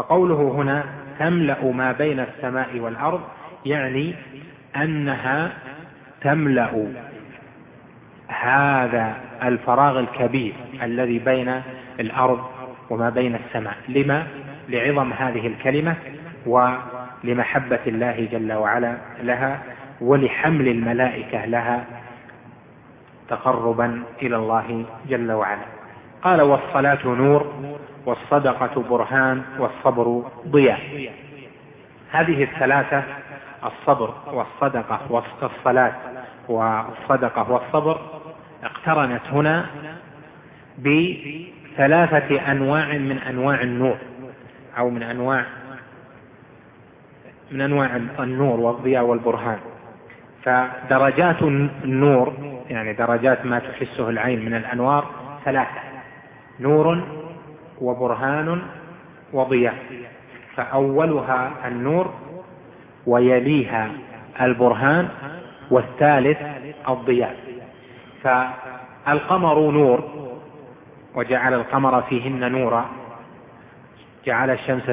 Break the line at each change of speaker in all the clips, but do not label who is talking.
فقوله هنا تملأ ما بين السماء والأرض يعني أنها تملأ هذا الفراغ الكبير الذي بين الأرض وما بين السماء. لما؟ لعظم هذه الكلمة ولمحبة الله جل وعلا لها ولحمل الملائكة لها تقربا إلى الله جل وعلا. قال والصلاة نور والصدقة برهان والصبر ضياء. هذه الثلاثة الصبر والصدقة والصلاة والصدقة والصبر اقترنت هنا بثلاثة أنواع من أنواع النور أو من أنواع من أنواع النور والضياء والبرهان. فدرجات النور يعني درجات ما تحسه العين من الأنوار ثلاثة. نور وبرهان وضياء. فأولها النور ويليها البرهان والثالث الضياء. فالقمر نور وجعل القمر فيهن نورا. جعل الشمس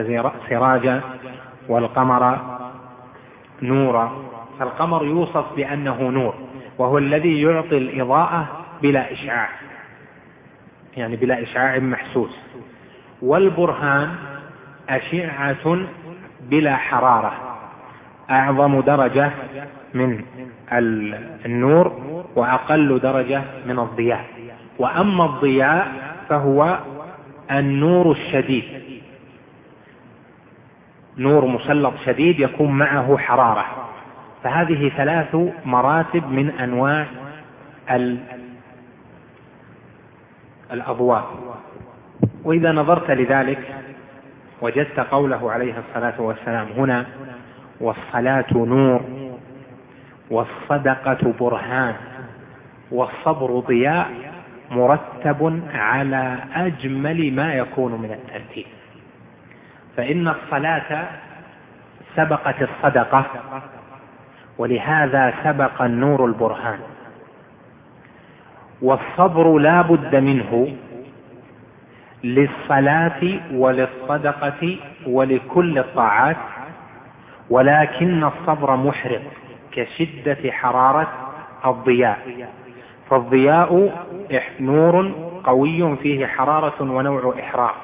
سراجا والقمر نورا. فالقمر يوصف بأنه نور وهو الذي يعطي الإضاءة بلا إشعاع. يعني بلا إشعاع محسوس. والبرهان أشعة بلا حرارة أعظم درجة من النور وأقل درجة من الضياء. وأما الضياء فهو النور الشديد. نور مسلط شديد يكون معه حرارة. فهذه ثلاث مراتب من أنواع الأضواء وإذا نظرت لذلك وجدت قوله عليه الصلاة والسلام هنا والصلاة نور والصدقة برهان والصبر ضياء مرتب على أجمل ما يكون من الترتيب. فإن الصلاة سبقت الصدقة ولهذا سبق النور البرهان. والصبر لا بد منه للصلاة وللصدقة ولكل الطاعات ولكن الصبر محرق كشدة حرارة الضياء. فالضياء نور قوي فيه حرارة ونوع إحراق.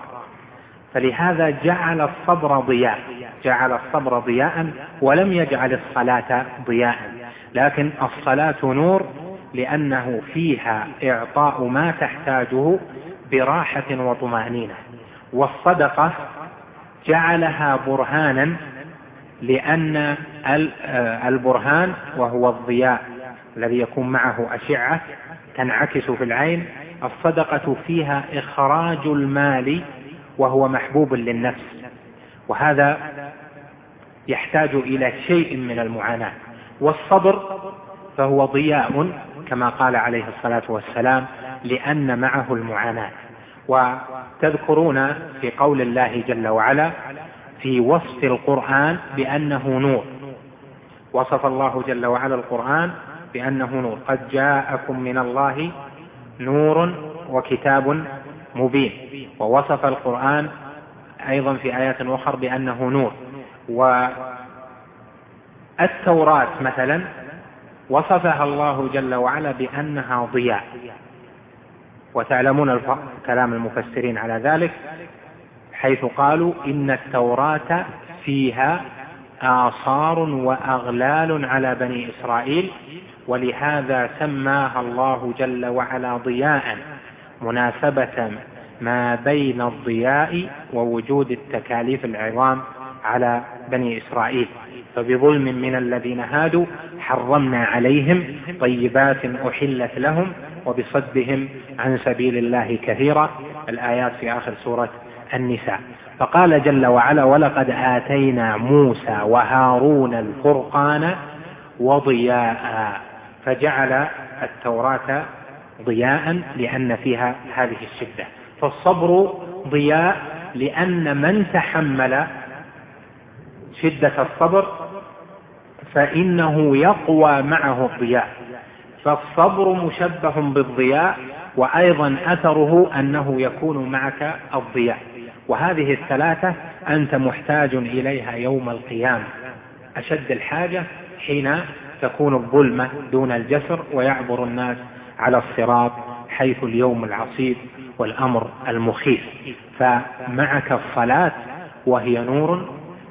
فلهذا جعل الصبر ضياء جعل الصبر ضياء ولم يجعل الصلاة ضياء. لكن الصلاة نور لأنه فيها إعطاء ما تحتاجه براحة وطمأنينة. والصدقة جعلها برهانا لأن آه، البرهان وهو الضياء الذي يكون معه أشعة تنعكس في العين. الصدقة فيها إخراج المال وهو محبوب للنفس. وهذا يحتاج إلى شيء من المعاناة. والصبر فهو ضياء كما قال عليه الصلاة والسلام لأن معه المعاناة. وتذكرون في قول الله جل وعلا في وصف القرآن بأنه نور. وصف الله جل وعلا القرآن بأنه نور. قد جاءكم من الله نور وكتاب مبين. ووصف القرآن أيضا في آيات أخرى بأنه نور. والتوراة مثلا وصفها الله جل وعلا بأنها ضياء. وتعلمون كلام المفسرين على ذلك حيث قالوا إن التوراة فيها آثار وأغلال على بني إسرائيل ولهذا سماها الله جل وعلا ضياء مناسبة ما بين الضياء ووجود التكاليف العظام على بني إسرائيل. فبظلم من الذين هادوا حرمنا عليهم طيبات أحلت لهم وبصدهم عن سبيل الله كثيرا. الآيات في آخر سورة النساء. فقال جل وعلا ولقد آتينا موسى وهارون الفرقان وضياء فجعل التوراة ضياء لأن فيها هذه الشدة. فالصبر ضياء لأن من تحمل شدة الصبر فإنه يقوى معه الضياء. فالصبر مشبه بالضياء وأيضا أثره أنه يكون معك الضياء. وهذه الثلاثة أنت محتاج إليها يوم القيامة. أشد الحاجة حين تكون الظلمة دون الجسر ويعبر الناس على الصراط حيث اليوم العصيب والأمر المخيف. فمعك الصلاة وهي نور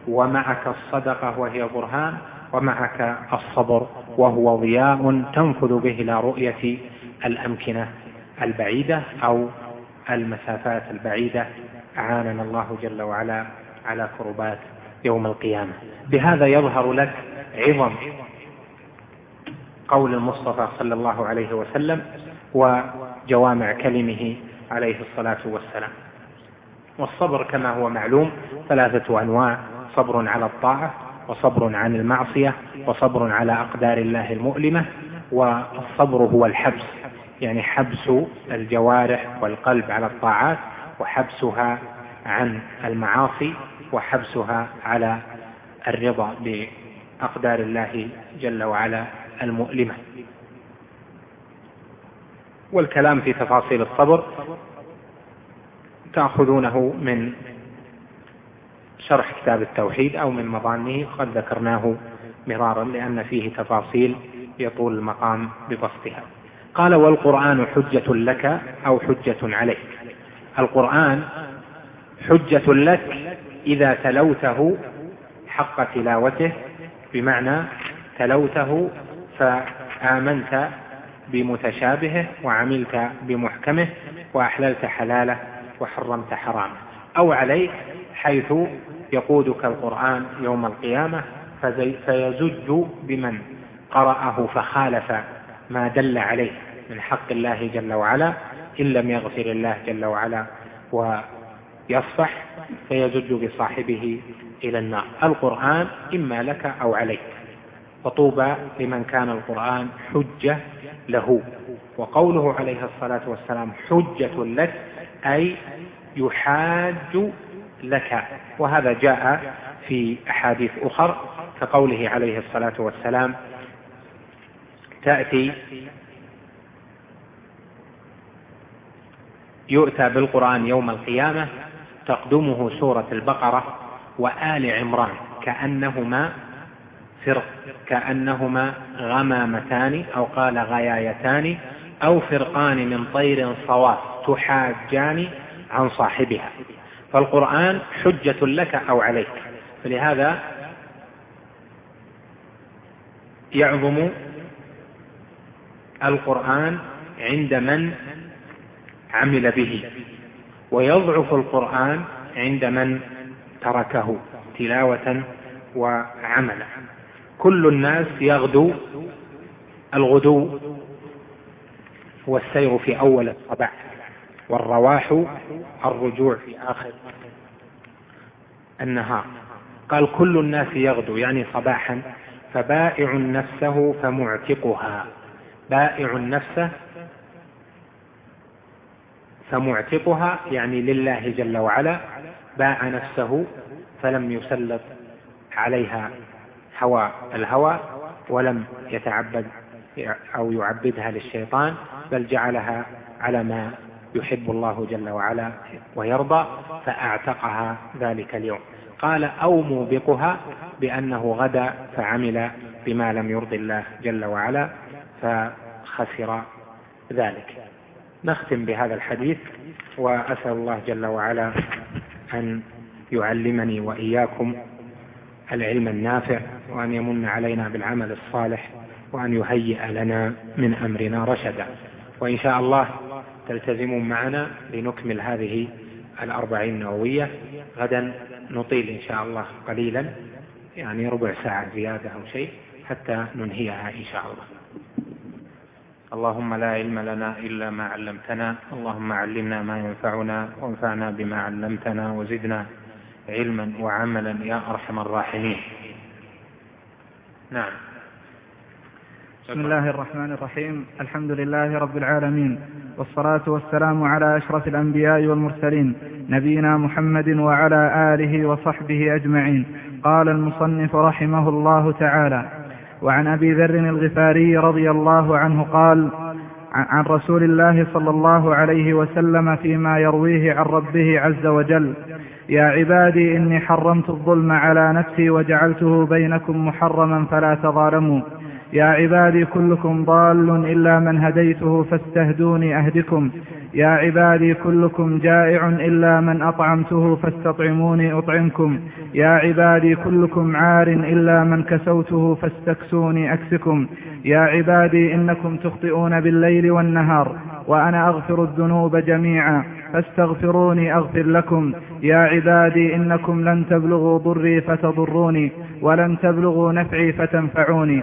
ومعك الصدقة وهي برهان ومعك الصبر وهو ضياء تنفذ به إلى رؤية الأمكنة البعيدة أو المسافات البعيدة. أعاننا الله جل وعلا على كربات يوم القيامة. بهذا يظهر لك عظم قول المصطفى صلى الله عليه وسلم وجوامع كلمه عليه الصلاة والسلام. والصبر كما هو معلوم ثلاثة أنواع صبر على الطاعة وصبر عن المعصية وصبر على أقدار الله المؤلمة والصبر هو الحبس يعني حبس الجوارح والقلب على الطاعات وحبسها عن المعاصي وحبسها على الرضا بأقدار الله جل وعلا المؤلمة. والكلام في تفاصيل الصبر تأخذونه من شرح كتاب التوحيد أو من مظانه قد ذكرناه مرارا لأن فيه تفاصيل يطول المقام ببسطها. قال والقرآن حجة لك أو حجة عليك. القرآن حجة لك إذا تلوته حق تلاوته بمعنى تلوته فآمنت بمتشابهه وعملت بمحكمه وأحللت حلاله وحرمت حرامه أو عليك حيث يقودك القرآن يوم القيامة فيزج بمن قرأه فخالف ما دل عليه من حق الله جل وعلا إن لم يغفر الله جل وعلا ويصفح فيزج بصاحبه إلى النار. القرآن إما لك أو عليك. وطوبى لمن كان القرآن حجة له. وقوله عليه الصلاة والسلام حجة لك أي يحاج لك. وهذا جاء في أحاديث أخر كقوله عليه الصلاة والسلام تأتي يؤتى بالقرآن يوم القيامة تقدمه سورة البقرة وآل عمران كأنهما فرق كأنهما غمامتان أو قال غيايتان أو فرقان من طير صواف تحاجان عن صاحبها. فالقرآن حجة لك أو عليك. فلهذا يعظم القرآن عند من عمل به ويضعف القرآن عند من تركه تلاوة وعملا. كل الناس يغدو الغدو والسير في أول الصباح. والرواح الرجوع في آخر النهار. قال كل الناس يغدو يعني صباحا فبائع نفسه فمعتقها. بائع نفسه فمعتقها يعني لله جل وعلا باع نفسه فلم يسلط عليها هوى الهوى ولم يتعبد أو يعبدها للشيطان بل جعلها على ما يحب الله جل وعلا ويرضى فأعتقها ذلك اليوم. قال أو موبقها بأنه غدا فعمل بما لم يرضي الله جل وعلا فخسر ذلك. نختم بهذا الحديث وأسأل الله جل وعلا أن يعلمني وإياكم العلم النافع وأن يمن علينا بالعمل الصالح وأن يهيئ لنا من أمرنا رشدا. وإن شاء الله تلتزمون معنا لنكمل هذه الأربعين النووية غدا نطيل إن شاء الله قليلا يعني ربع ساعة زيادة أو شيء حتى ننهيها إن شاء الله. اللهم لا علم لنا إلا ما علمتنا اللهم علمنا ما ينفعنا وانفعنا بما علمتنا وزدنا علما وعملا يا أرحم الراحمين. نعم.
بسم الله الرحمن الرحيم. الحمد لله رب العالمين. والصلاة والسلام على أشرف الأنبياء والمرسلين نبينا محمد وعلى آله وصحبه أجمعين. قال المصنف رحمه الله تعالى وعن أبي ذر الغفاري رضي الله عنه قال عن رسول الله صلى الله عليه وسلم فيما يرويه عن ربه عز وجل يا عبادي إني حرمت الظلم على نفسي وجعلته بينكم محرما فلا تظالموا. يا عبادي كلكم ضال إلا من هديته فاستهدوني أهدكم. يا عبادي كلكم جائع إلا من أطعمته فاستطعموني أطعمكم. يا عبادي كلكم عار إلا من كسوته فاستكسوني أكسكم. يا عبادي إنكم تخطئون بالليل والنهار وأنا أغفر الذنوب جميعا فاستغفروني أغفر لكم. يا عبادي إنكم لن تبلغوا ضري فتضروني ولن تبلغوا نفعي فتنفعوني.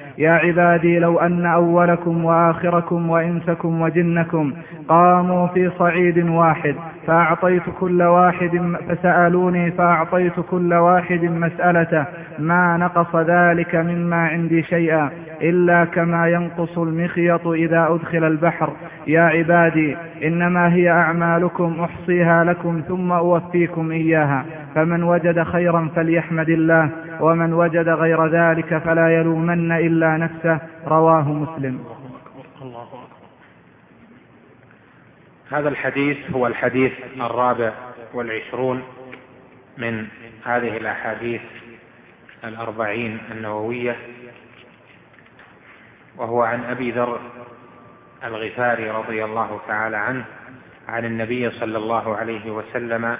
يا عبادي لو أن أولكم وآخركم وإنسكم وجنكم قاموا في صعيد واحد فأعطيت كل واحد فسألوني فأعطيت كل واحد مسألته ما نقص ذلك مما عندي شيئا إلا كما ينقص المخيط إذا أدخل البحر. يا عبادي إنما هي أعمالكم أحصيها لكم ثم أوفيكم إياها فمن وجد خيرا فليحمد الله. ومن وجد غير ذلك فلا يلومن إلا نفسه. رواه مسلم.
هذا الحديث هو الحديث الرابع والعشرون من هذه الأحاديث الأربعين النووية وهو عن أبي ذر الغفاري رضي الله تعالى عنه عن النبي صلى الله عليه وسلم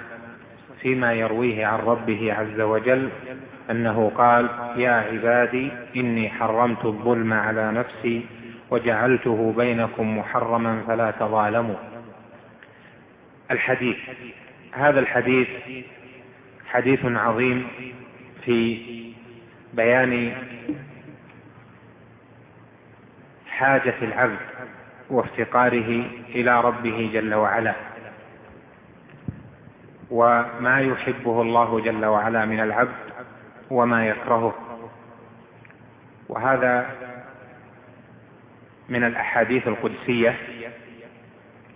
فيما يرويه عن ربه عز وجل أنه قال يا عبادي إني حرمت الظلم على نفسي وجعلته بينكم محرما فلا تظالموا. الحديث هذا الحديث حديث عظيم في بيان حاجة العبد وافتقاره إلى ربه جل وعلا. وما يحبه الله جل وعلا من العبد وما يكرهه. وهذا من الأحاديث القدسية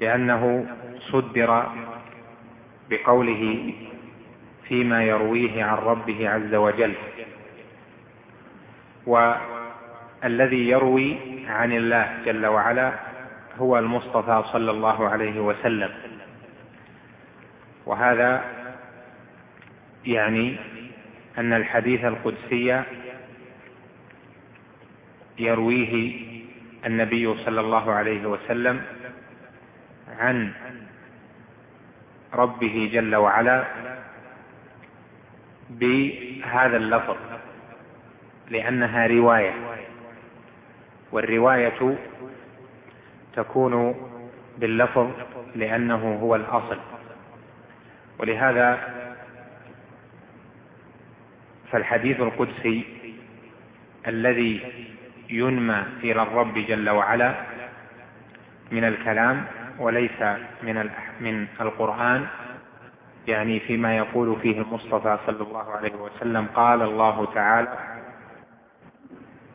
لأنه صدر بقوله فيما يرويه عن ربه عز وجل. والذي يروي عن الله جل وعلا هو المصطفى صلى الله عليه وسلم. وهذا يعني أن الحديث القدسي يرويه النبي صلى الله عليه وسلم عن ربه جل وعلا بهذا اللفظ لأنها رواية والرواية تكون باللفظ لأنه هو الأصل. ولهذا فالحديث القدسي الذي ينمى إلى الرب جل وعلا من الكلام وليس من من القرآن يعني فيما يقول فيه المصطفى صلى الله عليه وسلم قال الله تعالى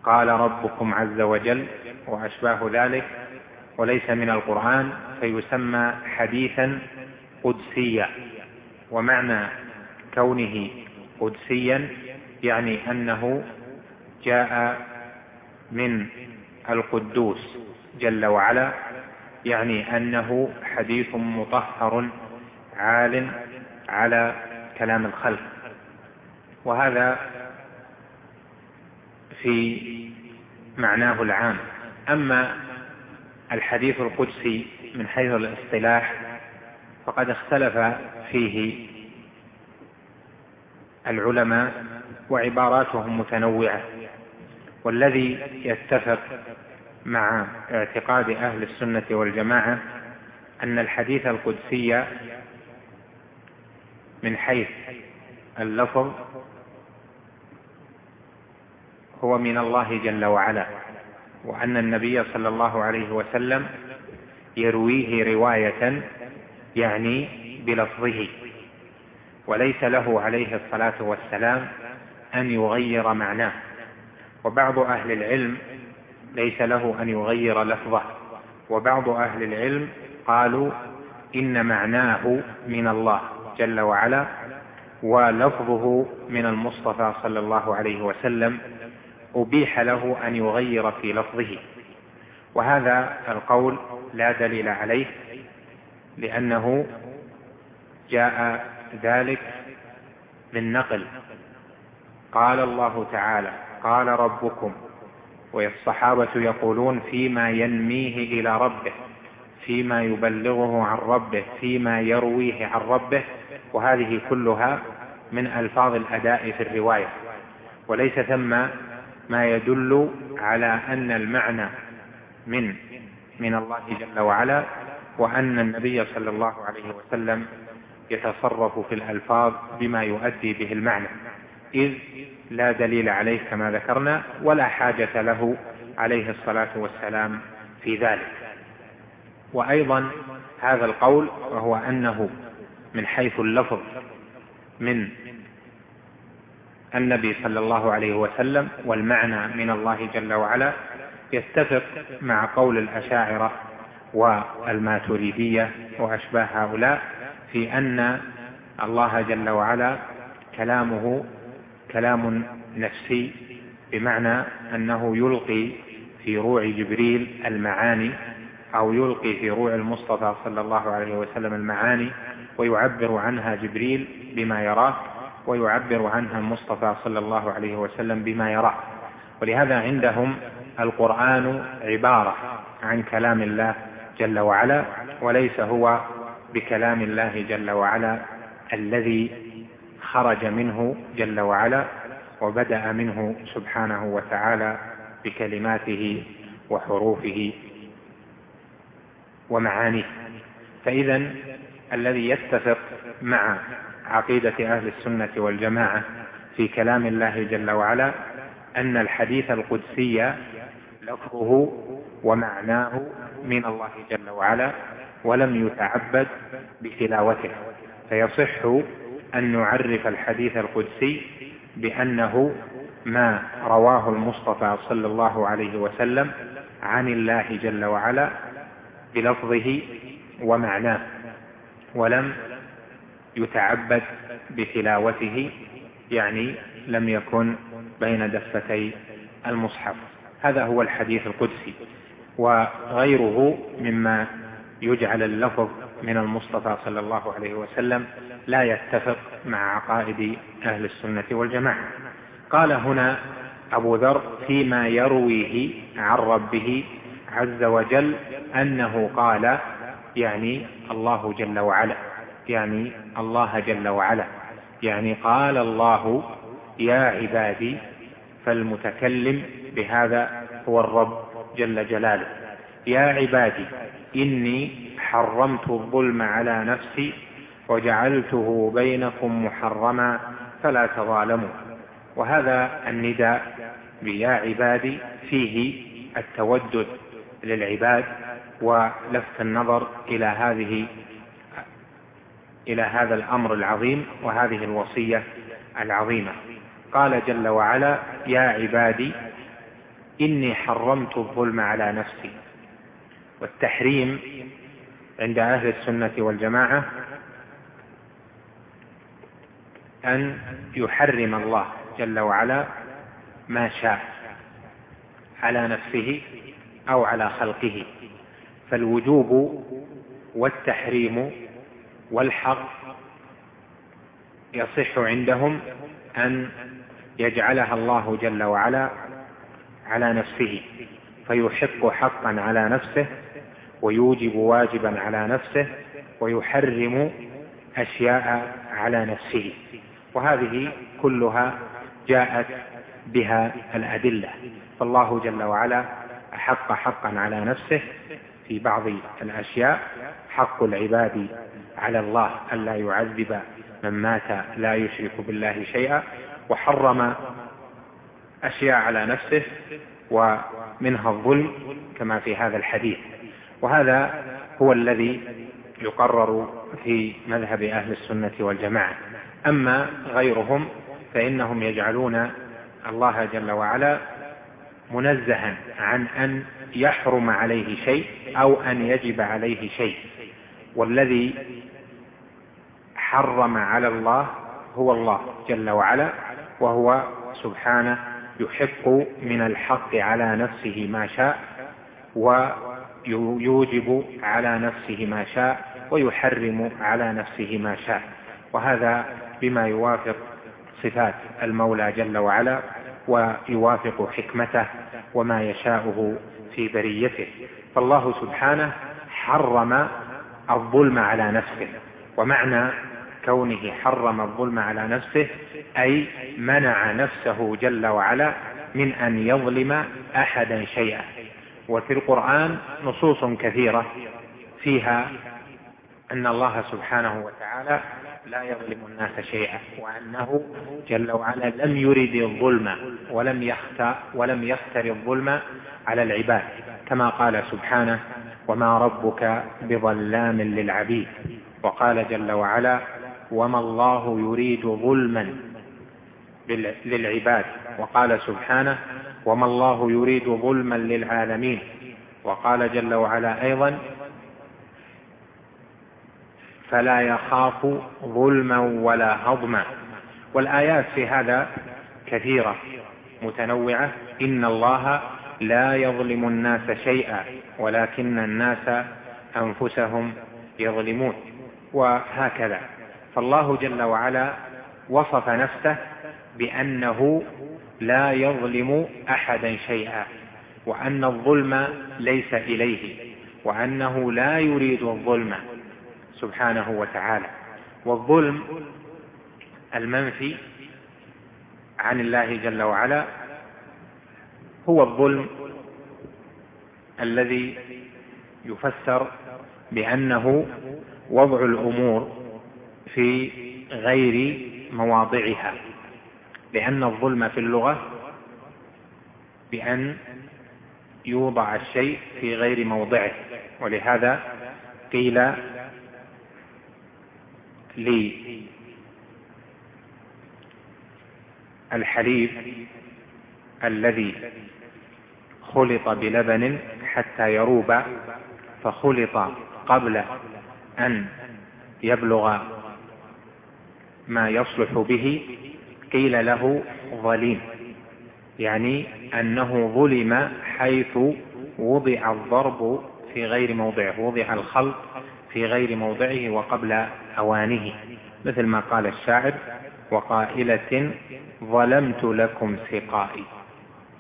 قال ربكم عز وجل وأشباه ذلك وليس من القرآن فيسمى حديثا قدسيا. ومعنى كونه قدسيا يعني أنه جاء من القدوس جل وعلا يعني أنه حديث مطهر عال على كلام الخلق. وهذا في معناه العام. أما الحديث القدسي من حيث الاصطلاح فقد اختلف فيه العلماء وعباراتهم متنوعة. والذي يتفق مع اعتقاد أهل السنة والجماعة أن الحديث القدسي من حيث اللفظ هو من الله جل وعلا وأن النبي صلى الله عليه وسلم يرويه رواية يعني بلفظه. وليس له عليه الصلاة والسلام أن يغير معناه. وبعض أهل العلم ليس له أن يغير لفظه. وبعض أهل العلم قالوا إن معناه من الله جل وعلا ولفظه من المصطفى صلى الله عليه وسلم أبيح له أن يغير في لفظه. وهذا القول لا دليل عليه لأنه جاء ذلك بالنقل قال الله تعالى قال ربكم والصحابة يقولون فيما ينميه إلى ربه فيما يبلغه عن ربه فيما يرويه عن ربه وهذه كلها من ألفاظ الأداء في الرواية. وليس ثم ما يدل على أن المعنى من من الله جل وعلا وأن النبي صلى الله عليه وسلم يتصرف في الألفاظ بما يؤدي به المعنى. إذ لا دليل عليه كما ذكرنا ولا حاجة له عليه الصلاة والسلام في ذلك. وأيضا هذا القول وهو أنه من حيث اللفظ من النبي صلى الله عليه وسلم والمعنى من الله جل وعلا يتفق مع قول الأشاعرة والماتريدية وأشباه هؤلاء في أن الله جل وعلا كلامه كلام نفسي بمعنى أنه يلقي في روع جبريل المعاني أو يلقي في روع المصطفى صلى الله عليه وسلم المعاني ويعبر عنها جبريل بما يراه ويعبر عنها المصطفى صلى الله عليه وسلم بما يراه. ولهذا عندهم القرآن عبارة عن كلام الله جل وعلا وليس هو بكلام الله جل وعلا الذي خرج منه جل وعلا وبدأ منه سبحانه وتعالى بكلماته وحروفه ومعانيه. فإذا الذي يتفق مع عقيدة أهل السنة والجماعة في كلام الله جل وعلا أن الحديث القدسي لفظه ومعناه من الله جل وعلا ولم يتعبد بتلاوته. فيصح أن نعرف الحديث القدسي بأنه ما رواه المصطفى صلى الله عليه وسلم عن الله جل وعلا بلفظه ومعناه ولم يتعبد بتلاوته يعني لم يكن بين دفتي المصحف. هذا هو الحديث القدسي. وغيره مما يجعل اللفظ من المصطفى صلى الله عليه وسلم لا يتفق مع عقائد أهل السنة والجماعة. قال هنا أبو ذر فيما يرويه عن ربه عز وجل أنه قال يعني الله جل وعلا يعني الله جل وعلا يعني قال الله يا عبادي فالمتكلم بهذا هو الرب جل جلاله. يا عبادي إني حرمت الظلم على نفسي وجعلته بينكم محرما فلا تظالموا. وهذا النداء بيا عبادي فيه التودد للعباد ولفت النظر إلى هذه إلى هذا الأمر العظيم وهذه الوصية العظيمة. قال جل وعلا يا عبادي إني حرمت الظلم على نفسي. والتحريم عند أهل السنة والجماعة أن يحرم الله جل وعلا ما شاء على نفسه أو على خلقه. فالوجوب والتحريم والحق يصح عندهم أن يجعلها الله جل وعلا على نفسه فيحق حقا على نفسه ويوجب واجبا على نفسه ويحرم أشياء على نفسه. وهذه كلها جاءت بها الأدلة. فالله جل وعلا أحق حقا على نفسه في بعض الأشياء. حق العباد على الله ألا يعذب من مات لا يشرك بالله شيئا. وحرم أشياء على نفسه ومنها الظلم كما في هذا الحديث. وهذا هو الذي يقرر في مذهب أهل السنة والجماعة. أما غيرهم فإنهم يجعلون الله جل وعلا منزها عن أن يحرم عليه شيء أو أن يجب عليه شيء. والذي حرم على الله هو الله جل وعلا وهو سبحانه يحق من الحق على نفسه ما شاء ويوجب على نفسه ما شاء ويحرم على نفسه ما شاء. وهذا بما يوافق صفات المولى جل وعلا ويوافق حكمته وما يشاءه في بريته. فالله سبحانه حرم الظلم على نفسه. ومعنى كونه حرم الظلم على نفسه أي منع نفسه جل وعلا من أن يظلم أحدا شيئا. وفي القرآن نصوص كثيرة فيها أن الله سبحانه وتعالى لا يظلم الناس شيئا وأنه جل وعلا لم يرد الظلم ولم يختار ولم يختر الظلم على العباد. كما قال سبحانه وما ربك بظلام للعبيد وقال جل وعلا وما الله يريد ظلما للعباد. وقال سبحانه وما الله يريد ظلما للعالمين. وقال جل وعلا أيضا فلا يخاف ظلما ولا هضما. والآيات في هذا كثيرة متنوعة. إن الله لا يظلم الناس شيئا ولكن الناس أنفسهم يظلمون. وهكذا. فالله جل وعلا وصف نفسه بأنه لا يظلم أحدا شيئا وأن الظلم ليس إليه وأنه لا يريد الظلم سبحانه وتعالى. والظلم المنفي عن الله جل وعلا هو الظلم الذي يفسر بأنه وضع الأمور في غير مواضعها لأن الظلم في اللغة بأن يوضع الشيء في غير موضعه ولهذا قيل للحليب الذي خلط بلبن حتى يروب فخلط قبل أن يبلغ ما يصلح به قيل له ظليم يعني أنه ظلم حيث وضع الضرب في غير موضعه وضع الخلط في غير موضعه وقبل أوانه مثل ما قال الشاعر وقائلة ظلمت لكم سقائي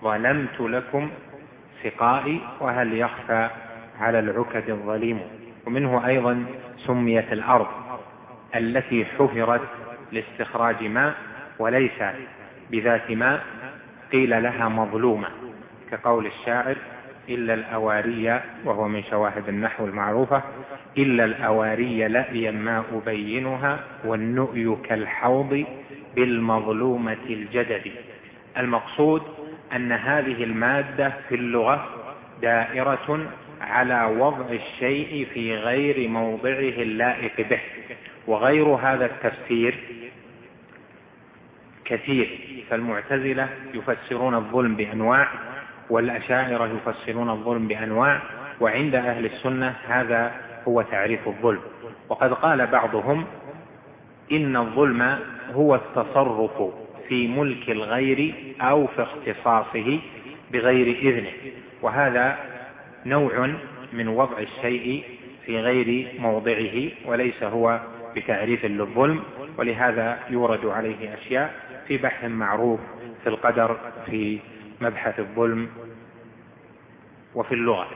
ظلمت لكم سقائي وهل يخفى على العكد الظليم؟ ومنه أيضا سميت الأرض التي حفرت لاستخراج ماء وليس بذات ماء قيل لها مظلومة كقول الشاعر إلا الأواري وهو من شواهد النحو المعروفة إلا الأواري لأيا ما أبينها والنؤي كالحوض بالمظلومة الجدد. المقصود أن هذه المادة في اللغة دائرة على وضع الشيء في غير موضعه اللائق به وغير هذا التفسير كثير فالمعتزلة يفسرون الظلم بأنواع والأشاعرة يفسرون الظلم بأنواع وعند أهل السنة هذا هو تعريف الظلم. وقد قال بعضهم إن الظلم هو التصرف في ملك الغير أو في اختصاصه بغير إذنه. وهذا نوع من وضع الشيء في غير موضعه وليس هو بتعريف للظلم ولهذا يورد عليه أشياء في بحث معروف في القدر في مبحث الظلم وفي اللغة.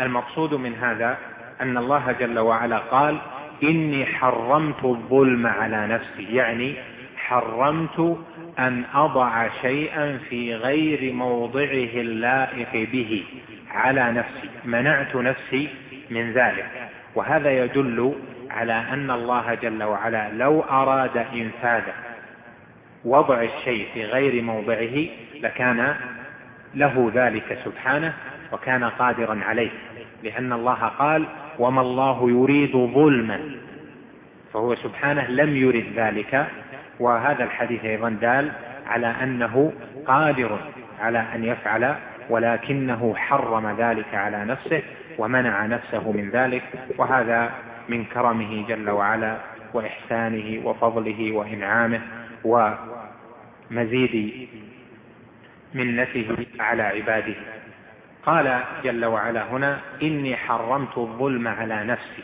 المقصود من هذا أن الله جل وعلا قال إني حرمت الظلم على نفسي يعني حرمت أن أضع شيئا في غير موضعه اللائق به على نفسي منعت نفسي من ذلك. وهذا يدل على أن الله جل وعلا لو أراد إنفاذ وضع الشيء في غير موضعه لكان له ذلك سبحانه وكان قادرا عليه لأن الله قال وما الله يريد ظلما فهو سبحانه لم يرد ذلك وهذا الحديث أيضا دال على أنه قادر على أن يفعل ولكنه حرم ذلك على نفسه ومنع نفسه من ذلك وهذا من كرمه جل وعلا وإحسانه وفضله وإنعامه. ومزيد منته على عباده. قال جل وعلا هنا إني حرمت الظلم على نفسي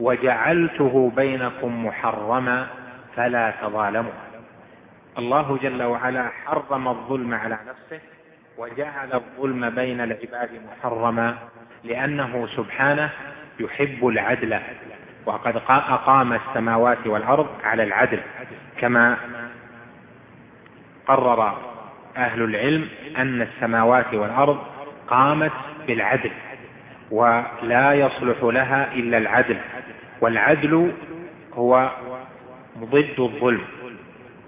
وجعلته بينكم محرما فلا تظالموا. الله جل وعلا حرم الظلم على نفسه وجعل الظلم بين العباد محرما لأنه سبحانه يحب العدل. وقد أقام السماوات والأرض على العدل كما قرر أهل العلم أن السماوات والأرض قامت بالعدل ولا يصلح لها إلا العدل والعدل هو ضد الظلم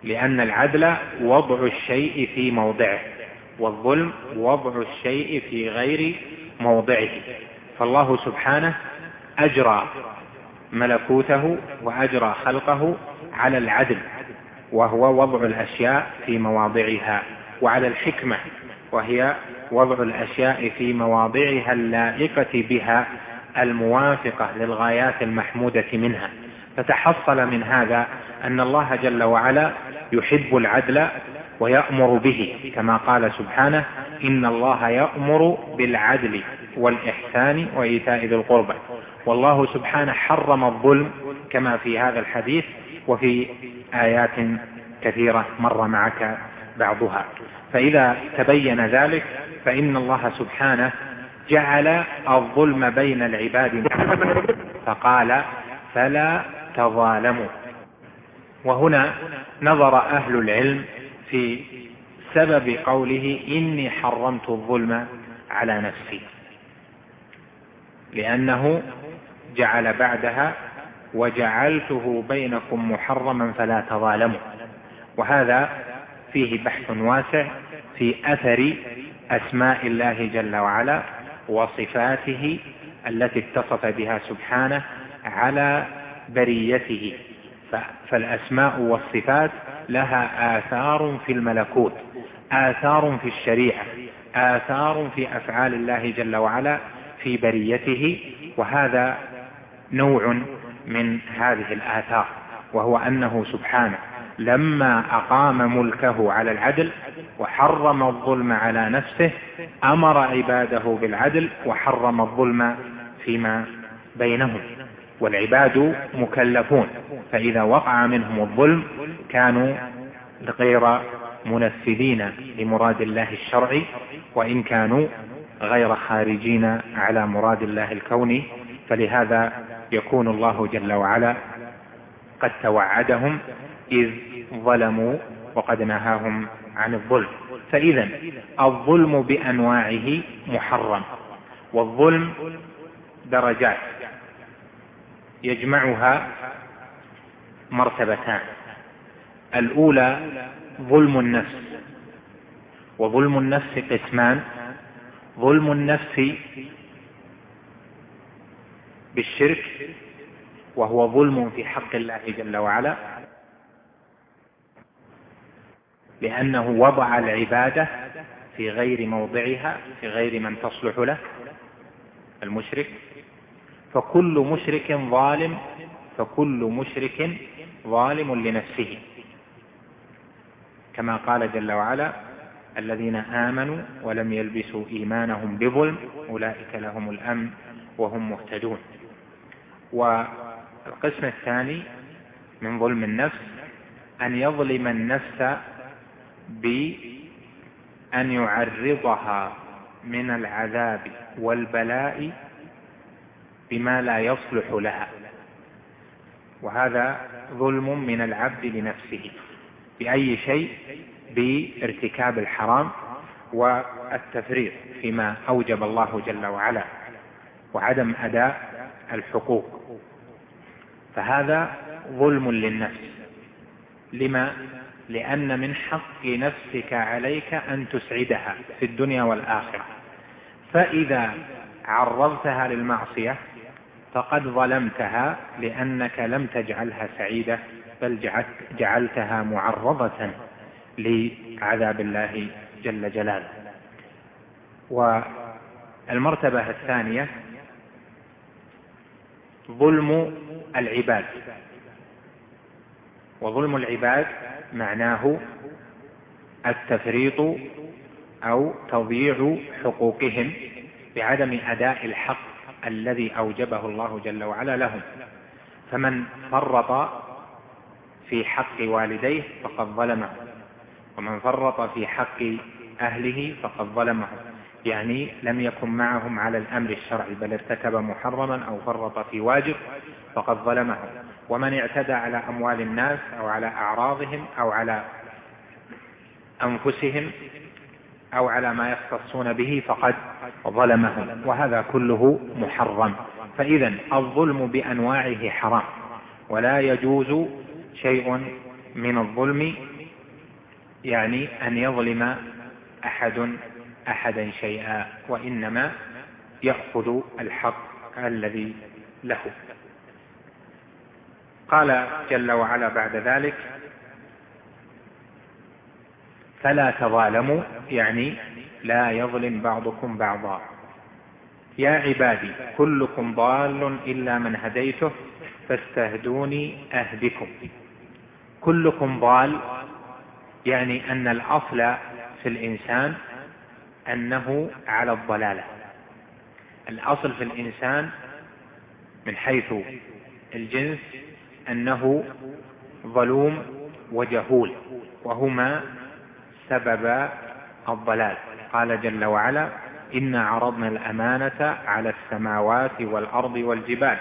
لأن العدل وضع الشيء في موضعه والظلم وضع الشيء في غير موضعه فالله سبحانه أجرى ملكوته وأجرى خلقه على العدل وهو وضع الأشياء في مواضعها وعلى الحكمة وهي وضع الأشياء في مواضعها اللائقة بها الموافقة للغايات المحمودة منها. فتحصل من هذا أن الله جل وعلا يحب العدل ويأمر به كما قال سبحانه إن الله يأمر بالعدل. والإحسان وإيتاء ذي القربى. والله سبحانه حرم الظلم كما في هذا الحديث وفي آيات كثيرة مر معك بعضها. فإذا تبين ذلك فإن الله سبحانه جعل الظلم بين العباد فقال فلا تظالموا. وهنا نظر أهل العلم في سبب قوله إني حرمت الظلم على نفسي. لأنه جعل بعدها وجعلته بينكم محرما فلا تظالموا. وهذا فيه بحث واسع في أثر أسماء الله جل وعلا وصفاته التي اتصف بها سبحانه على بريته. فالأسماء والصفات لها آثار في الملكوت آثار في الشريعة آثار في أفعال الله جل وعلا في بريته وهذا نوع من هذه الآثار وهو أنه سبحانه لما أقام ملكه على العدل وحرم الظلم على نفسه أمر عباده بالعدل وحرم الظلم فيما بينهم. والعباد مكلفون فإذا وقع منهم الظلم كانوا غير منفذين لمراد الله الشرعي وإن كانوا غير خارجين على مراد الله الكوني فلهذا يكون الله جل وعلا قد توعدهم إذ ظلموا وقد نهاهم عن الظلم. فإذا الظلم بأنواعه محرم والظلم درجات يجمعها مرتبتان. الأولى ظلم النفس وظلم النفس قسمان ظلم النفس بالشرك وهو ظلم في حق الله جل وعلا لأنه وضع العبادة في غير موضعها في غير من تصلح له المشرك. فكل مشرك ظالم فكل مشرك ظالم لنفسه كما قال جل وعلا الذين آمنوا ولم يلبسوا إيمانهم بظلم أولئك لهم الأمن وهم مهتدون. والقسم الثاني من ظلم النفس أن يظلم النفس بأن يعرضها من العذاب والبلاء بما لا يصلح لها. وهذا ظلم من العبد لنفسه بأي شيء بارتكاب الحرام والتفريط فيما أوجب الله جل وعلا وعدم أداء الحقوق. فهذا ظلم للنفس. لما؟ لأن من حق نفسك عليك أن تسعدها في الدنيا والآخرة. فإذا عرضتها للمعصية فقد ظلمتها لأنك لم تجعلها سعيدة بل جعلتها معرضة لعذاب الله جل جلاله. والمرتبة الثانية ظلم العباد. وظلم العباد معناه التفريط أو تضييع حقوقهم بعدم أداء الحق الذي أوجبه الله جل وعلا لهم. فمن فرط في حق والديه فقد ظلمه. ومن فرط في حق أهله فقد ظلمه. يعني لم يكن معهم على الأمر الشرعي بل ارتكب محرما أو فرط في واجب فقد ظلمه. ومن اعتدى على أموال الناس أو على أعراضهم أو على أنفسهم أو على ما يختصون به فقد ظلمهم وهذا كله محرم. فإذا الظلم بأنواعه حرام ولا يجوز شيء من الظلم يعني أن يظلم أحد أحدا شيئا وإنما يأخذ الحق الذي له. قال جل وعلا بعد ذلك فلا تظالموا يعني لا يظلم بعضكم بعضا. يا عبادي كلكم ضال إلا من هديته فاستهدوني أهدكم. كلكم ضال يعني أن الأصل في الإنسان أنه على الضلالة. الأصل في الإنسان من حيث الجنس أنه ظلوم وجهول وهما سبب الضلال. قال جل وعلا انا عرضنا الأمانة على السماوات والأرض والجبال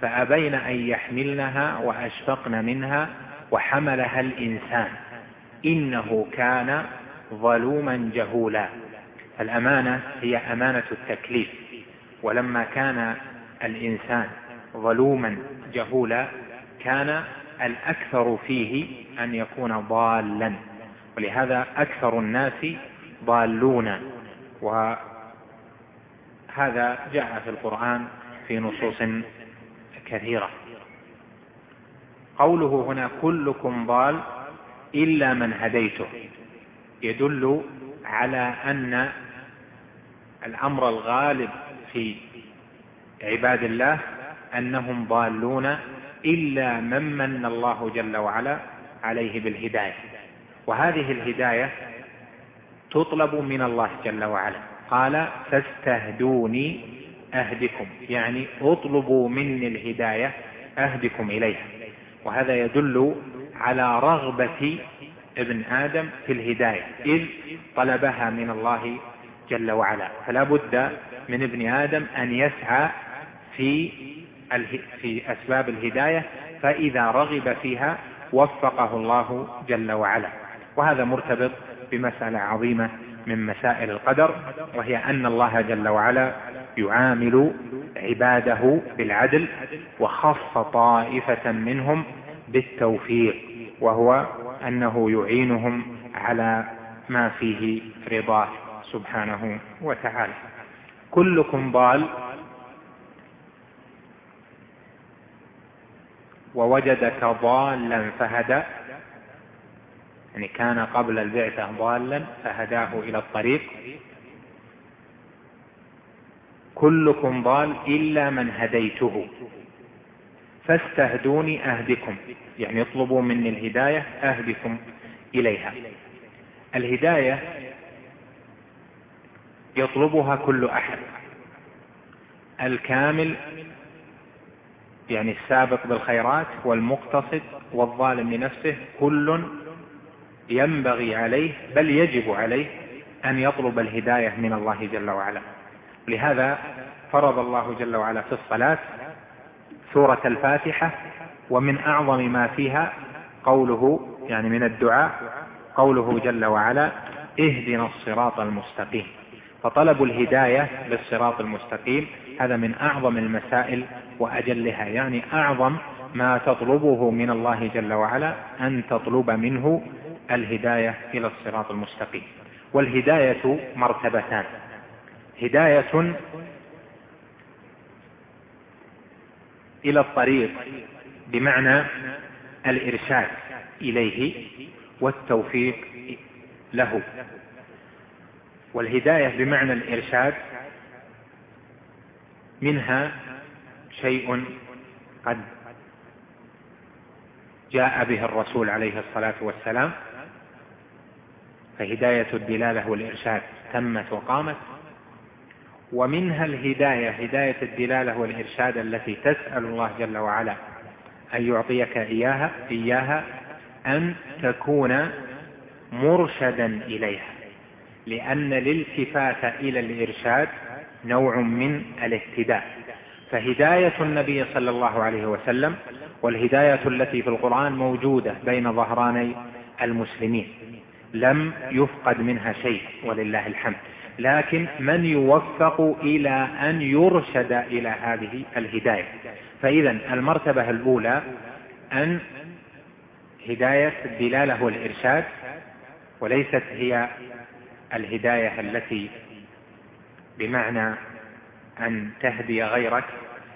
فأبين أن يحملنها وأشفقن منها وحملها الإنسان. إنه كان ظلوما جهولا. الأمانة هي أمانة التكليف. ولما كان الإنسان ظلوما جهولا كان الأكثر فيه أن يكون ضالا. ولهذا أكثر الناس ضالون. وهذا جاء في القرآن في نصوص كثيرة. قوله هنا كلكم ضال إلا من هديته. يدل على أن الأمر الغالب في عباد الله أنهم ضالون إلا من من الله جل وعلا عليه بالهداية. وهذه الهداية تطلب من الله جل وعلا. قال فاستهدوني أهدكم. يعني اطلبوا مني الهداية أهدكم إليها. وهذا يدل على رغبة ابن آدم في الهداية إذ طلبها من الله جل وعلا. فلا بد من ابن آدم أن يسعى في في أسباب الهداية فإذا رغب فيها وفقه الله جل وعلا. وهذا مرتبط بمسألة عظيمة من مسائل القدر وهي أن الله جل وعلا يعامل عباده بالعدل وخص طائفة منهم بالتوفيق وهو أنه يعينهم على ما فيه رضاه سبحانه وتعالى. كلكم ضال. ووجدك ضالا فهدى. يعني كان قبل البعثة ضالا فهداه إلى الطريق. كلكم ضال إلا من هديته. فاستهدوني أهدكم. يعني اطلبوا مني الهداية أهدكم إليها. الهداية يطلبها كل أحد. الكامل يعني السابق بالخيرات والمقتصد والظالم لنفسه كل ينبغي عليه بل يجب عليه أن يطلب الهداية من الله جل وعلا. لهذا فرض الله جل وعلا في الصلاة سورة الفاتحة ومن أعظم ما فيها قوله يعني من الدعاء قوله جل وعلا اهدنا الصراط المستقيم فطلب الهداية للصراط المستقيم هذا من أعظم المسائل وأجلها يعني أعظم ما تطلبه من الله جل وعلا أن تطلب منه الهداية إلى الصراط المستقيم. والهداية مرتبتان. هداية إلى الطريق بمعنى الإرشاد إليه والتوفيق له. والهداية بمعنى الإرشاد منها شيء قد جاء به الرسول عليه الصلاة والسلام فهداية الدلالة والإرشاد تمت وقامت. ومنها الهداية هداية الدلالة والإرشاد التي تسأل الله جل وعلا أن يعطيك إياها إياها أن تكون مرشدا إليها. لأن الالتفات إلى الإرشاد نوع من الاهتداء. فهداية النبي صلى الله عليه وسلم والهداية التي في القرآن موجودة بين ظهراني المسلمين لم يفقد منها شيء ولله الحمد. لكن من يوفق إلى أن يرشد إلى هذه الهداية. فإذا المرتبة الأولى أن هداية الدلالة والإرشاد وليست هي الهداية التي بمعنى أن تهدي غيرك.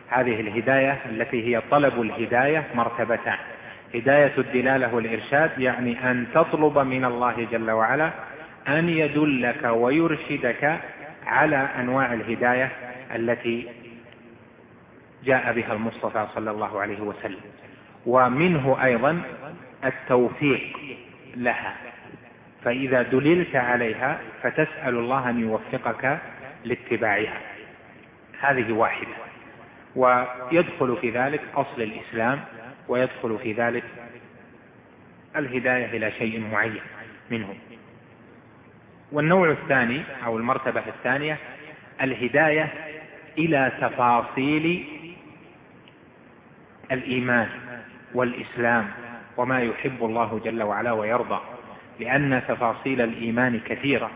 هذه الهداية التي هي طلب الهداية مرتبتان. هداية الدلالة والإرشاد يعني أن تطلب من الله جل وعلا أن يدلك ويرشدك على أنواع الهداية التي جاء بها المصطفى صلى الله عليه وسلم ومنه أيضا التوفيق لها. فإذا دللت عليها فتسأل الله أن يوفقك لاتباعها. هذه واحدة. ويدخل في ذلك أصل الإسلام ويدخل في ذلك الهداية إلى شيء معين منه. والنوع الثاني أو المرتبة الثانية الهداية إلى تفاصيل الإيمان والإسلام وما يحب الله جل وعلا ويرضى لأن تفاصيل الإيمان كثيرة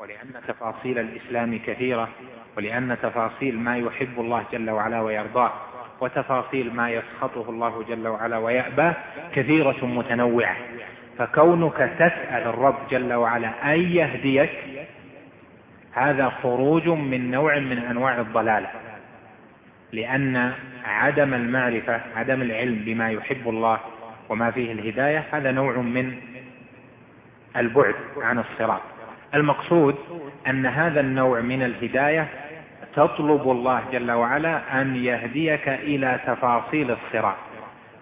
ولأن تفاصيل الإسلام كثيرة ولأن تفاصيل ما يحب الله جل وعلا ويرضاه وتفاصيل ما يسخطه الله جل وعلا ويأباه كثيرة متنوعة. فكونك تسأل الرب جل وعلا أن يهديك هذا خروج من نوع من أنواع الضلالة. لأن عدم المعرفة عدم العلم بما يحب الله وما فيه الهداية هذا نوع من البعد عن الصراط. المقصود أن هذا النوع من الهداية تطلب الله جل وعلا أن يهديك إلى تفاصيل الصراط.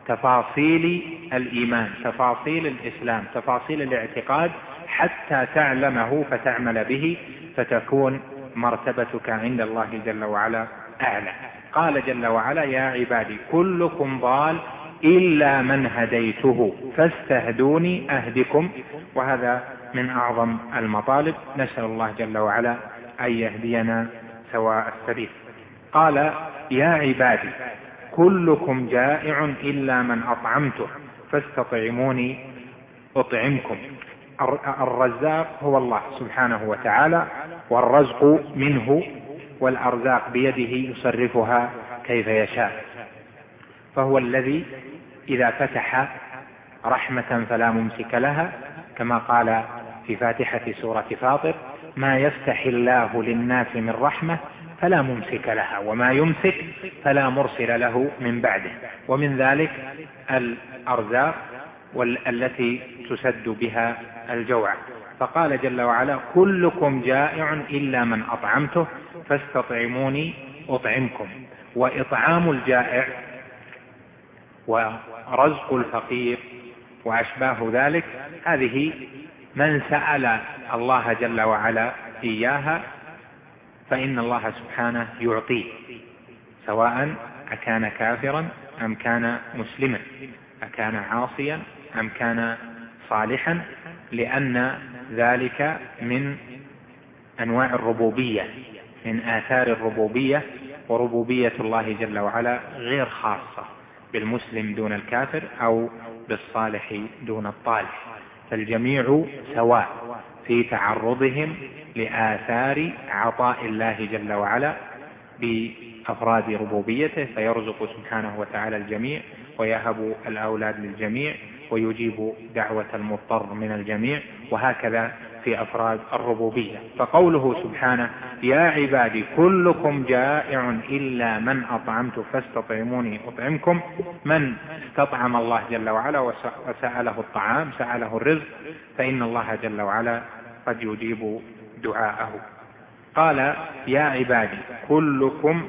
تفاصيل الإيمان تفاصيل الإسلام تفاصيل الاعتقاد حتى تعلمه فتعمل به فتكون مرتبتك عند الله جل وعلا أعلى. قال جل وعلا يا عبادي كلكم ضال إلا من هديته فاستهدوني أهدكم. وهذا من أعظم المطالب. نسأل الله جل وعلا أن يهدينا سواء السبيل. قال يا عبادي كلكم جائع إلا من أطعمته. فاستطعموني أطعمكم. الرزاق هو الله سبحانه وتعالى والرزق منه والأرزاق بيده يصرفها كيف يشاء. فهو الذي إذا فتح رحمة فلا ممسك لها كما قال في فاتحة سورة فاطر ما يفتح الله للناس من رحمة فلا ممسك لها وما يمسك فلا مرسل له من بعده. ومن ذلك الأرزاق التي تسد بها الجوع. فقال جل وعلا كلكم جائع إلا من أطعمته فاستطعموني أطعمكم. وإطعام الجائع ورزق الفقير وأشباه ذلك هذه من سأل الله جل وعلا إياها فإن الله سبحانه يعطيه سواء أكان كافرا أم كان مسلما أكان عاصيا أم كان صالحا لأن ذلك من أنواع الربوبية من آثار الربوبية وربوبية الله جل وعلا غير خاصة بالمسلم دون الكافر أو بالصالح دون الطالح. فالجميع سواء. في تعرضهم لآثار عطاء الله جل وعلا بأفراد ربوبيته فيرزق سبحانه وتعالى الجميع ويهب الأولاد للجميع ويجيب دعوة المضطر من الجميع وهكذا في أفراد الربوبية. فقوله سبحانه يا عبادي كلكم جائع إلا من أطعمت فاستطعموني أطعمكم. من استطعم الله جل وعلا وسأله الطعام سأله الرزق فإن الله جل وعلا قد يجيب دعاءه. قال يا عبادي كلكم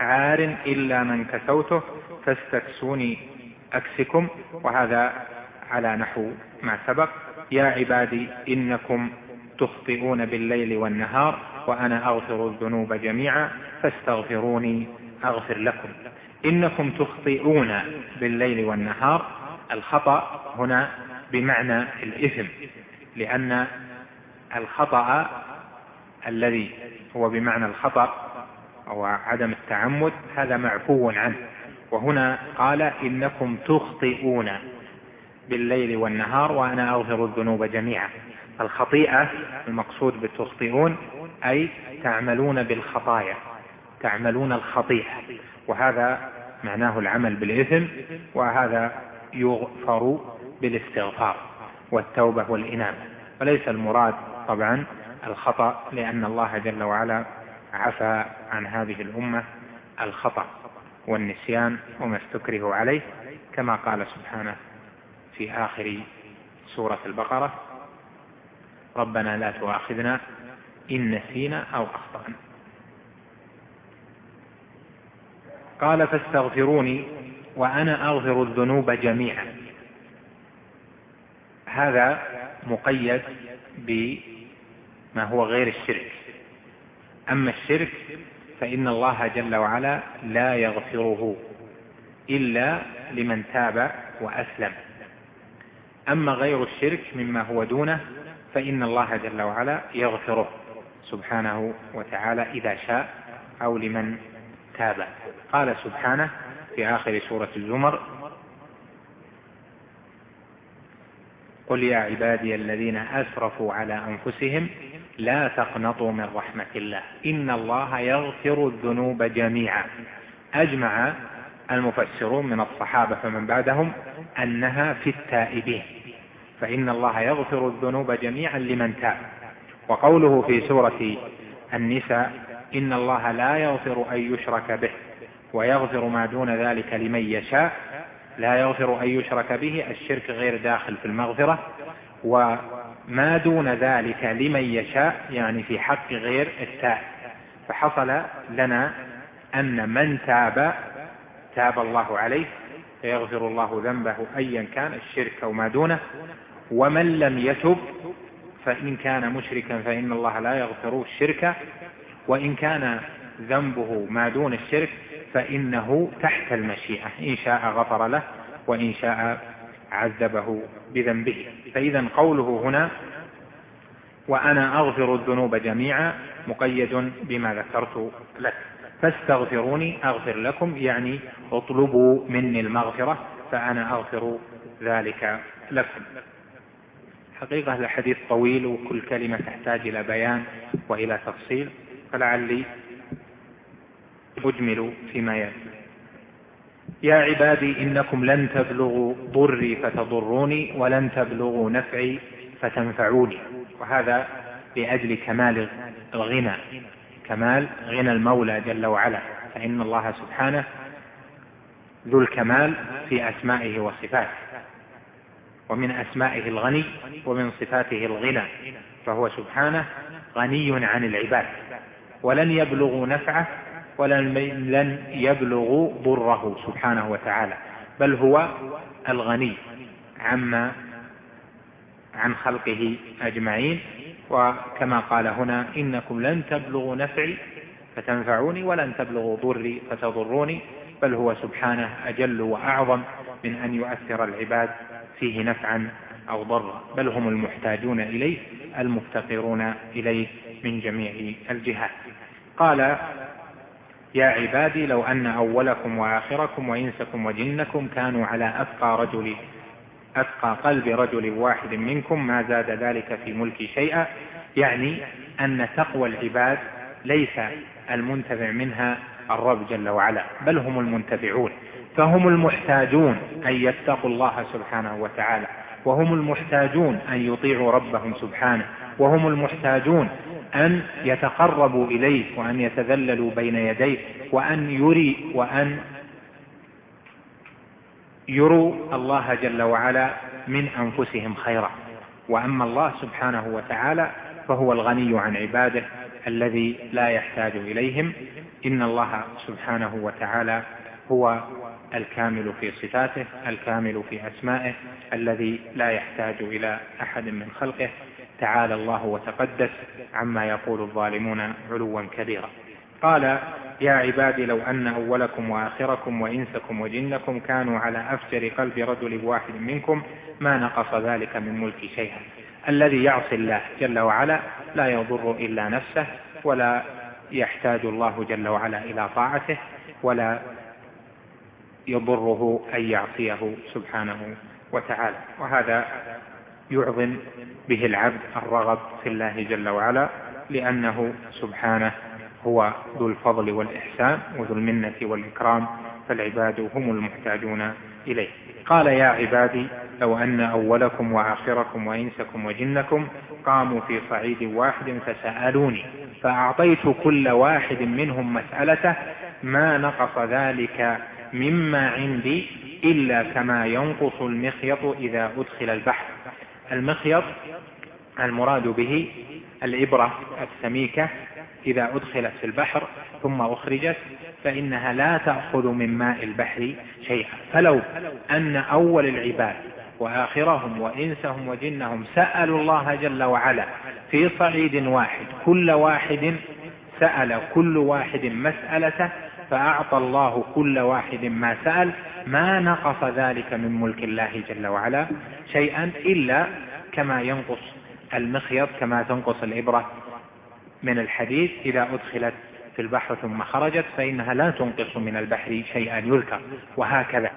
عار إلا من كسوته فاستكسوني أكسكم وهذا على نحو ما سبق. يا عبادي إنكم تخطئون بالليل والنهار وأنا أغفر الذنوب جميعا فاستغفروني أغفر لكم. إنكم تخطئون بالليل والنهار. الخطأ هنا بمعنى الإثم. لأن الخطأ الذي هو بمعنى الخطأ أو عدم التعمد هذا معفو عنه. وهنا قال إنكم تخطئون بالليل والنهار وأنا أغفر الذنوب جميعا. الخطيئة المقصود بتخطئون أي تعملون بالخطايا تعملون الخطيئة. وهذا معناه العمل بالإثم وهذا يغفر بالاستغفار. والتوبة والإنابة. وليس المراد طبعا الخطأ لأن الله جل وعلا عفى عن هذه الأمة الخطأ والنسيان وما استكره عليه كما قال سبحانه في آخر سورة البقرة ربنا لا تؤاخذنا إن نسينا أو أخطأنا. قال فاستغفروني وأنا أغفر الذنوب جميعا. هذا مقيد بما هو غير الشرك. أما الشرك فإن الله جل وعلا لا يغفره إلا لمن تاب وأسلم. أما غير الشرك مما هو دونه فإن الله جل وعلا يغفره سبحانه وتعالى إذا شاء أو لمن تاب. قال سبحانه في آخر سورة الزمر قل يا عبادي الذين أسرفوا على أنفسهم لا تقنطوا من رحمة الله. إن الله يغفر الذنوب جميعا. أجمع المفسرون من الصحابة فمن بعدهم أنها في التائبين. فإن الله يغفر الذنوب جميعا لمن تاب. وقوله في سورة النساء إن الله لا يغفر أن يشرك به ويغفر ما دون ذلك لمن يشاء لا يغفر أن يشرك به الشرك غير داخل في المغفرة وما دون ذلك لمن يشاء يعني في حق غير التائب فحصل لنا أن من تاب تاب الله عليه فيغفر الله ذنبه أيا كان الشرك أو ما دونه. ومن لم يتب فإن كان مشركا فإن الله لا يغفر الشرك. وإن كان ذنبه ما دون الشرك فإنه تحت المشيئة إن شاء غفر له وإن شاء عذبه بذنبه. فإذا قوله هنا وأنا أغفر الذنوب جميعا مقيد بما ذكرت لك. فاستغفروني أغفر لكم يعني اطلبوا مني المغفرة فأنا أغفر ذلك لكم. حقيقة الحديث طويل وكل كلمة تحتاج إلى بيان وإلى تفصيل فلعلي أجمل فيما يأتي. يا عبادي إنكم لن تبلغوا ضري فتضروني ولن تبلغوا نفعي فتنفعوني. وهذا لأجل كمال الغنى كمال غنى المولى جل وعلا. فإن الله سبحانه ذو الكمال في أسمائه وصفاته. ومن أسمائه الغني ومن صفاته الغنى. فهو سبحانه غني عن العباد. ولن يبلغوا نفعه ولن لن يبلغوا ضره سبحانه وتعالى بل هو الغني عما عن خلقه أجمعين. وكما قال هنا إنكم لن تبلغوا نفعي فتنفعوني ولن تبلغوا ضري فتضروني بل هو سبحانه أجل وأعظم من أن يؤثر العباد فيه نفعا أو ضرا. بل هم المحتاجون إليه المفتقرون إليه من جميع الجهات. قال يا عبادي لو أن أولكم وآخركم وإنسكم وجنكم كانوا على أتقى رجل أتقى قلب رجل واحد منكم ما زاد ذلك في ملكي شيئا. يعني أن تقوى العباد ليس المنتفع منها الرب جل وعلا بل هم المنتفعون. فهم المحتاجون أن يتقوا الله سبحانه وتعالى وهم المحتاجون أن يطيعوا ربهم سبحانه وهم المحتاجون أن يتقربوا إليه وأن يتذللوا بين يديه وأن يري وأن يروا الله جل وعلا من أنفسهم خيرا. وأما الله سبحانه وتعالى فهو الغني عن عباده الذي لا يحتاج إليهم. إن الله سبحانه وتعالى هو الكامل في صفاته الكامل في أسمائه الذي لا يحتاج إلى أحد من خلقه. تعالى الله وتقدس عما يقول الظالمون علوا كبيرا. قال يا عبادي لو أن أولكم وآخركم وإنسكم وجنكم كانوا على أفجر قلب رجل واحد منكم ما نقص ذلك من ملك شيئا. الذي يعصي الله جل وعلا لا يضر إلا نفسه ولا يحتاج الله جل وعلا إلى طاعته ولا يضره أن يعصيه سبحانه وتعالى. وهذا يعظم به العبد الرغب في الله جل وعلا لأنه سبحانه هو ذو الفضل والإحسان وذو المنة والإكرام فالعباد هم المحتاجون إليه. قال يا عبادي لو أن أولكم وآخركم وإنسكم وجنكم قاموا في صعيد واحد فسألوني فأعطيت كل واحد منهم مسألته ما نقص ذلك مما عندي إلا كما ينقص المخيط إذا أدخل البحر. المخيط المراد به الإبرة السميكة إذا أدخلت في البحر ثم أخرجت فإنها لا تأخذ من ماء البحر شيئا. فلو أن أول العباد وآخرهم وإنسهم وجنهم سألوا الله جل وعلا في صعيد واحد كل واحد سأل كل واحد مسألته فأعطى الله كل واحد ما سأل ما نقص ذلك من ملك الله جل وعلا شيئا إلا كما ينقص المخيط كما تنقص الإبرة من الحديد إذا أدخلت في البحر ثم خرجت فإنها لا تنقص من البحر شيئا يذكر وهكذا.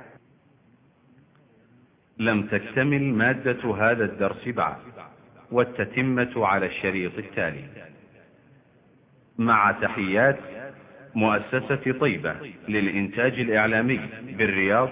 لم تكتمل مادة هذا الدرس بعد والتتمة على الشريط التالي. مع تحيات مؤسسة طيبة للإنتاج الإعلامي بالرياض